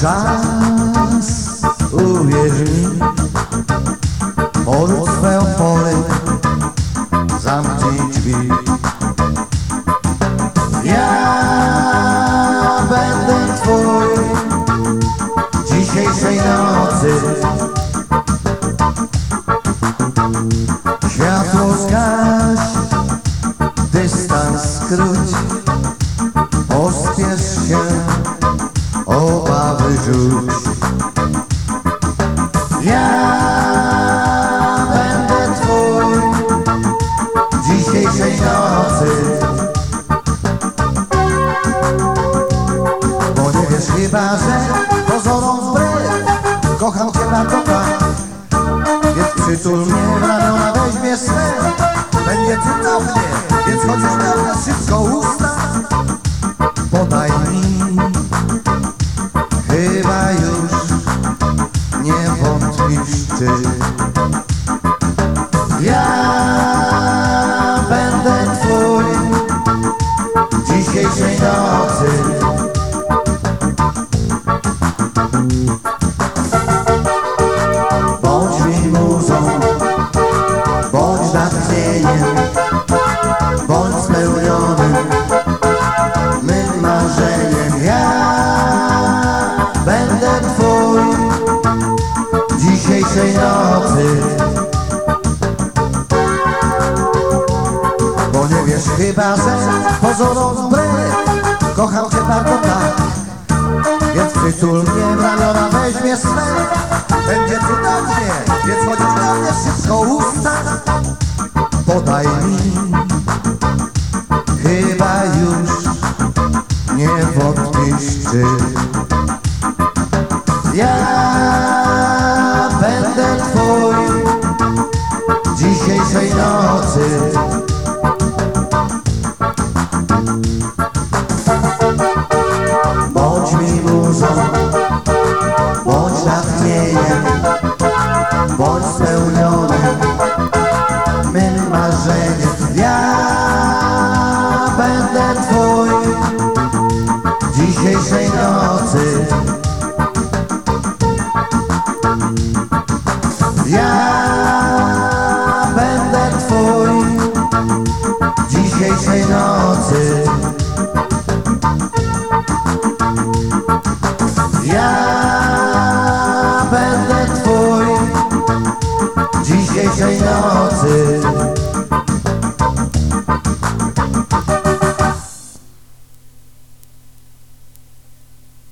czas, uwierz mi Porzuć swoją pole, zamknij drzwi. Ja będę twój dzisiejszej nocy. Światło zgaś, dystans skróć obawy rzuć Ja będę twój dzisiejszej nocy. Bo nie wiesz chyba, że pozorom wbrew Kocham cię bardzo tak. Więc przytul mnie w ramiona weźmie swe. Będzie cudownie, więc chociaż pełne szybko Chyba już nie wątpisz czy Ja będę twój Dzisiejszej nocy. Bądź mi natchnieniem, bądź spełnionym wiesz chyba, że pozorom wbrew kocham cię bardzo tak. Więc przytul mnie w ramiona weźmie swe. Będzie cudownie, więc chociaż na mnie wszystko usta. Podaj mi. Chyba już nie wątpisz czy Ja będę twój Dzisiejszej nocy będę twój dzisiejszej nocy. Ja będę twój dzisiejszej nocy. Ja będę twój dzisiejszej nocy.